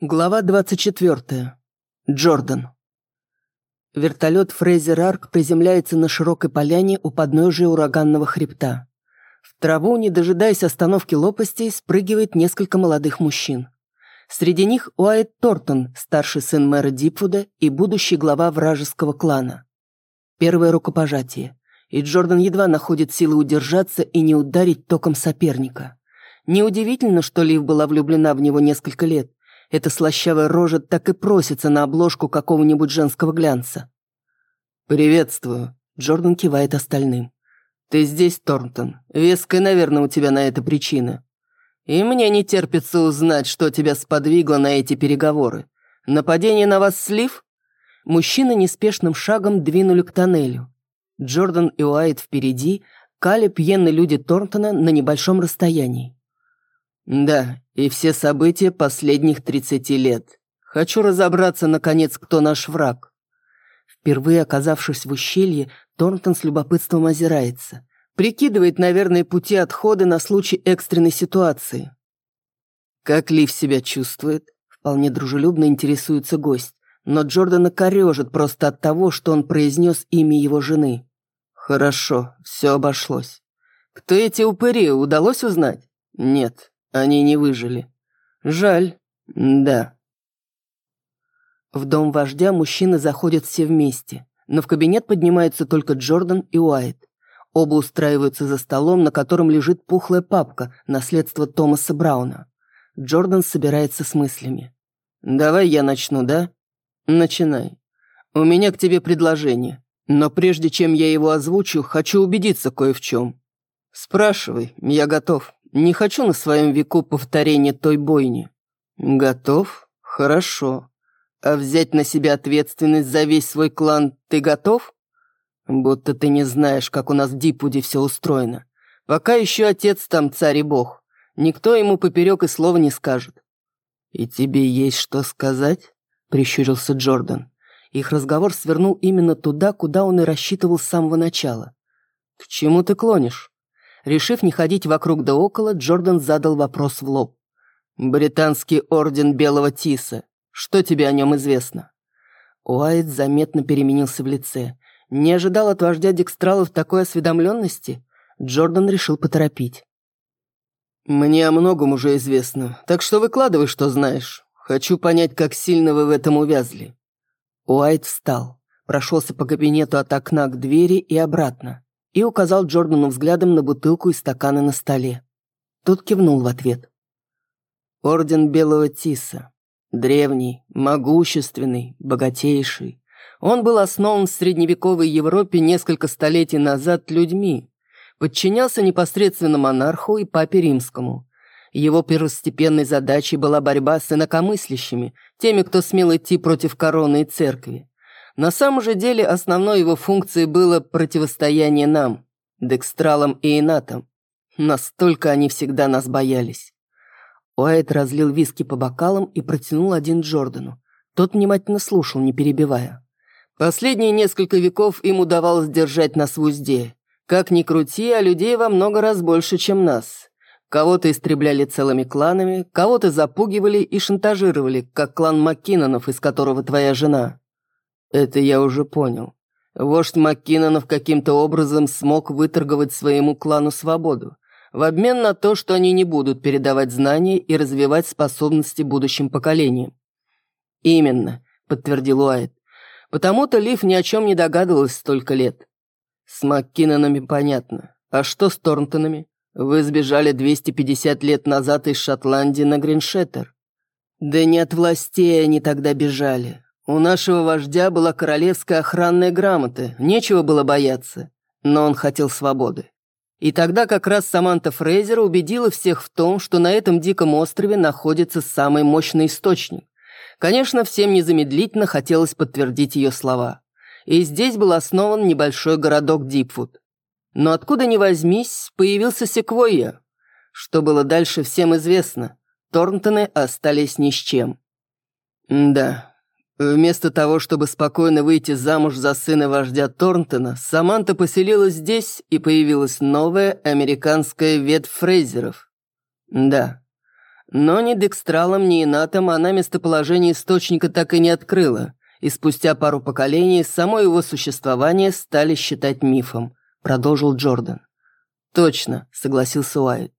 Глава 24. Джордан. Вертолет Фрейзер Арк приземляется на широкой поляне у подножия ураганного хребта. В траву, не дожидаясь остановки лопастей, спрыгивает несколько молодых мужчин. Среди них Уайт Тортон, старший сын мэра Дипвуда и будущий глава вражеского клана. Первое рукопожатие. И Джордан едва находит силы удержаться и не ударить током соперника. Неудивительно, что Лив была влюблена в него несколько лет эта слащавая рожа так и просится на обложку какого-нибудь женского глянца. «Приветствую», — Джордан кивает остальным. «Ты здесь, Торнтон. Веская, наверное, у тебя на это причина. И мне не терпится узнать, что тебя сподвигло на эти переговоры. Нападение на вас слив?» Мужчины неспешным шагом двинули к тоннелю. Джордан и Уайт впереди, Калеб, пьяные люди Торнтона на небольшом расстоянии. Да, и все события последних 30 лет. Хочу разобраться, наконец, кто наш враг. Впервые оказавшись в ущелье, Торнтон с любопытством озирается. Прикидывает, наверное, пути отхода на случай экстренной ситуации. Как Лив себя чувствует? Вполне дружелюбно интересуется гость. Но Джордана корежит просто от того, что он произнес имя его жены. Хорошо, все обошлось. Кто эти упыри, удалось узнать? Нет, они не выжили. Жаль. Да. В дом вождя мужчины заходят все вместе, но в кабинет поднимаются только Джордан и Уайт. Оба устраиваются за столом, на котором лежит пухлая папка, наследство Томаса Брауна. Джордан собирается с мыслями. «Давай я начну, да?» «Начинай. У меня к тебе предложение, но прежде чем я его озвучу, хочу убедиться кое в чем. Спрашивай, я готов». Не хочу на своем веку повторения той бойни. Готов? Хорошо. А взять на себя ответственность за весь свой клан ты готов? Будто ты не знаешь, как у нас в Дипуде все устроено. Пока еще отец там царь и бог. Никто ему поперек и слова не скажет. «И тебе есть что сказать?» — прищурился Джордан. Их разговор свернул именно туда, куда он и рассчитывал с самого начала. «К чему ты клонишь?» Решив не ходить вокруг да около, Джордан задал вопрос в лоб. «Британский орден Белого Тиса. Что тебе о нем известно?» Уайт заметно переменился в лице. Не ожидал от вождя Декстралов такой осведомленности. Джордан решил поторопить. «Мне о многом уже известно, так что выкладывай, что знаешь. Хочу понять, как сильно вы в этом увязли». Уайт встал, прошелся по кабинету от окна к двери и обратно и указал Джордану взглядом на бутылку и стаканы на столе. Тот кивнул в ответ. Орден Белого Тиса. Древний, могущественный, богатейший. Он был основан в средневековой Европе несколько столетий назад людьми. Подчинялся непосредственно монарху и папе римскому. Его первостепенной задачей была борьба с инакомыслящими, теми, кто смел идти против короны и церкви. На самом же деле основной его функцией было противостояние нам, Декстралам и Инатам. Настолько они всегда нас боялись. Уайт разлил виски по бокалам и протянул один Джордану. Тот внимательно слушал, не перебивая. Последние несколько веков им удавалось держать нас в узде. Как ни крути, а людей во много раз больше, чем нас. Кого-то истребляли целыми кланами, кого-то запугивали и шантажировали, как клан Маккинонов, из которого твоя жена. Это я уже понял. Вождь Маккинонов каким-то образом смог выторговать своему клану свободу, в обмен на то, что они не будут передавать знания и развивать способности будущим поколениям. «Именно», — подтвердил Уайт. «Потому-то Лив ни о чем не догадывалась столько лет». «С Маккинонами понятно. А что с Торнтонами? Вы сбежали 250 лет назад из Шотландии на Гриншеттер». «Да не от властей они тогда бежали. У нашего вождя была королевская охранная грамота, нечего было бояться. Но он хотел свободы. И тогда как раз Саманта Фрейзер убедила всех в том, что на этом диком острове находится самый мощный источник. Конечно, всем незамедлительно хотелось подтвердить ее слова. И здесь был основан небольшой городок Дипфуд. Но откуда ни возьмись, появился Секвойя. Что было дальше, всем известно. Торнтоны остались ни с чем. Да, Вместо того, чтобы спокойно выйти замуж за сына вождя Торнтона, Саманта поселилась здесь, и появилась новая американская ветвь Фрейзеров. Да. Но ни Декстралом, ни Инатом она местоположение источника так и не открыла, и спустя пару поколений само его существование стали считать мифом, продолжил Джордан. «Точно», — согласился Уайт.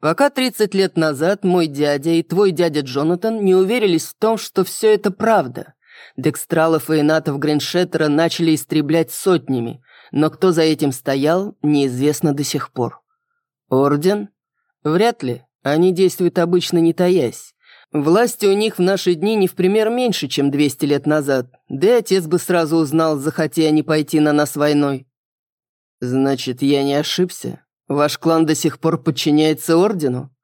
«Пока 30 лет назад мой дядя и твой дядя Джонатан не уверились в том, что все это правда. Декстралов и Инатов Гриншеттера начали истреблять сотнями, но кто за этим стоял, неизвестно до сих пор. Орден? Вряд ли. Они действуют обычно не таясь. Власти у них в наши дни не в пример меньше, чем 200 лет назад. Да и отец бы сразу узнал, захотя они пойти на нас войной. Значит, я не ошибся? Ваш клан до сих пор подчиняется ордену?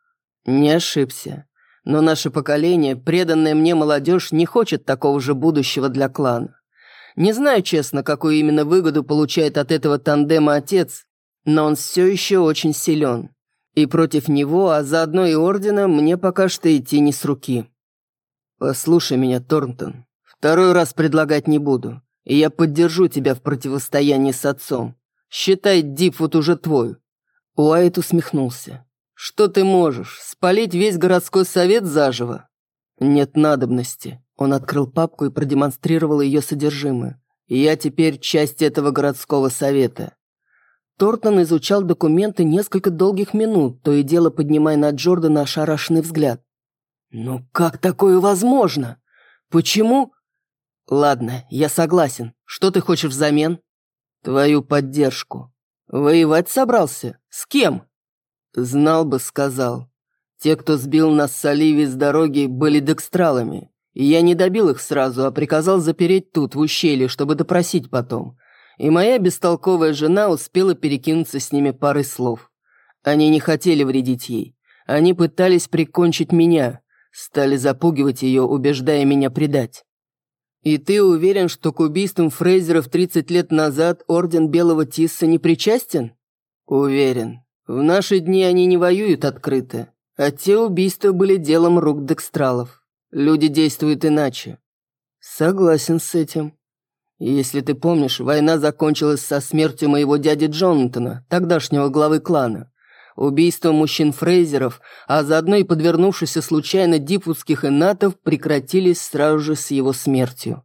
Не ошибся. Но наше поколение, преданная мне молодежь, не хочет такого же будущего для клана. Не знаю, честно, какую именно выгоду получает от этого тандема отец, но он все еще очень силен. И против него, а заодно и Ордена, мне пока что идти не с руки. Послушай меня, Торнтон. Второй раз предлагать не буду. И я поддержу тебя в противостоянии с отцом. Считай, Дипфут уже твой. Уайт усмехнулся. Что ты можешь? Спалить весь городской совет заживо? Нет надобности. Он открыл папку и продемонстрировал ее содержимое. я теперь часть этого городского совета. Тортон изучал документы несколько долгих минут, то и дело поднимая на Джордана ошарашенный взгляд. «Ну как такое возможно? Почему?» «Ладно, я согласен. Что ты хочешь взамен?» «Твою поддержку. Воевать собрался? С кем?» «Знал бы, сказал. Те, кто сбил нас с Оливии с дороги, были декстралами. И я не добил их сразу, а приказал запереть тут, в ущелье, чтобы допросить потом и моя бестолковая жена успела перекинуться с ними парой слов. Они не хотели вредить ей. Они пытались прикончить меня, стали запугивать ее, убеждая меня предать. И ты уверен, что к убийствам Фрейзеров 30 лет назад Орден Белого Тисса не причастен? Уверен. В наши дни они не воюют открыто, а те убийства были делом рук декстралов. Люди действуют иначе. Согласен с этим. Если ты помнишь, война закончилась со смертью моего дяди Джонатана, тогдашнего главы клана, убийством мужчин-фрейзеров, а заодно и подвернувшихся случайно дипвудских инатов прекратились сразу же с его смертью.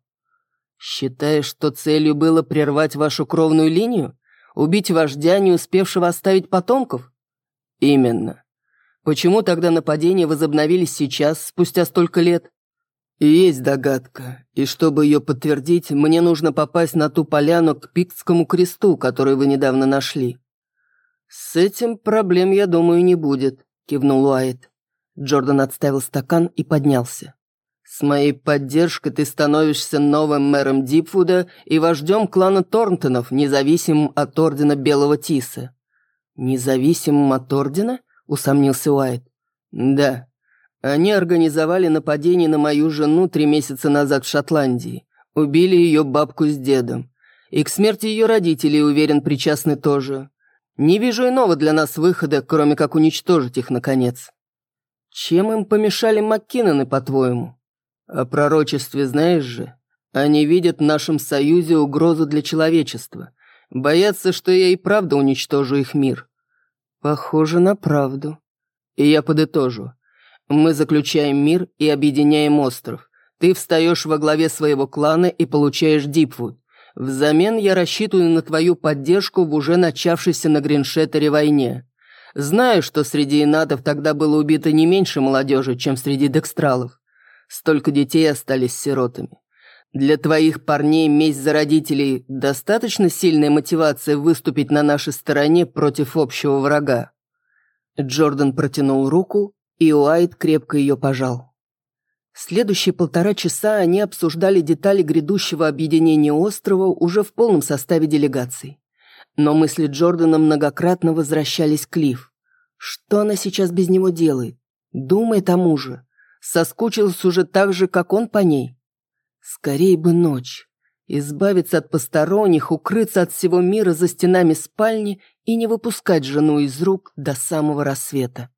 Считаешь, что целью было прервать вашу кровную линию? Убить вождя, не успевшего оставить потомков? Именно. Почему тогда нападения возобновились сейчас, спустя столько лет? «Есть догадка, и чтобы ее подтвердить, мне нужно попасть на ту поляну к Пиктскому кресту, который вы недавно нашли». «С этим проблем, я думаю, не будет», — кивнул Уайт. Джордан отставил стакан и поднялся. «С моей поддержкой ты становишься новым мэром Дипфуда и вождем клана Торнтонов, независимым от Ордена Белого Тиса». «Независимым от Ордена?» — усомнился Уайт. «Да, они организовали нападение на мою жену три месяца назад в Шотландии. Убили ее бабку с дедом. И к смерти ее родителей, уверен, причастны тоже. Не вижу иного для нас выхода, кроме как уничтожить их, наконец. Чем им помешали Маккиноны, по-твоему? О пророчестве знаешь же? Они видят в нашем союзе угрозу для человечества. Боятся, что я и правда уничтожу их мир. Похоже на правду. И я подытожу. Мы заключаем мир и объединяем остров. Ты встаешь во главе своего клана и получаешь Дипвуд. Взамен я рассчитываю на твою поддержку в уже начавшейся на Гриншеттере войне. Знаю, что среди инатов тогда было убито не меньше молодежи, чем среди декстралов. Столько детей остались сиротами. Для твоих парней месть за родителей – достаточно сильная мотивация выступить на нашей стороне против общего врага. Джордан протянул руку, и Уайт крепко ее пожал. Следующие полтора часа они обсуждали детали грядущего объединения острова уже в полном составе делегаций. Но мысли Джордана многократно возвращались к Лив. Что она сейчас без него делает? Думает о муже. Соскучилась уже так же, как он по ней. Скорей бы ночь. Избавиться от посторонних, укрыться от всего мира за стенами спальни и не выпускать жену из рук до самого рассвета.